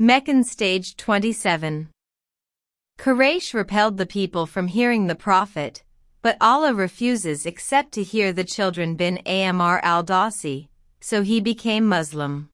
Meccan Stage 27 Quraysh repelled the people from hearing the Prophet, but Allah refuses except to hear the children bin Amr al-Dawsi, so he became Muslim.